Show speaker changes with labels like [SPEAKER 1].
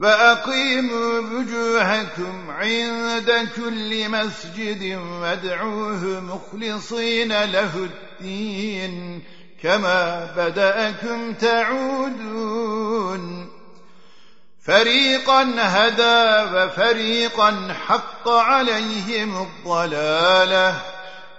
[SPEAKER 1] فأقيموا وجوهكم عند كل مسجد وادعوه مخلصين له الدين كما بدأكم تعودون. فريقا هدى وفريقا حق عليهم الضلالة.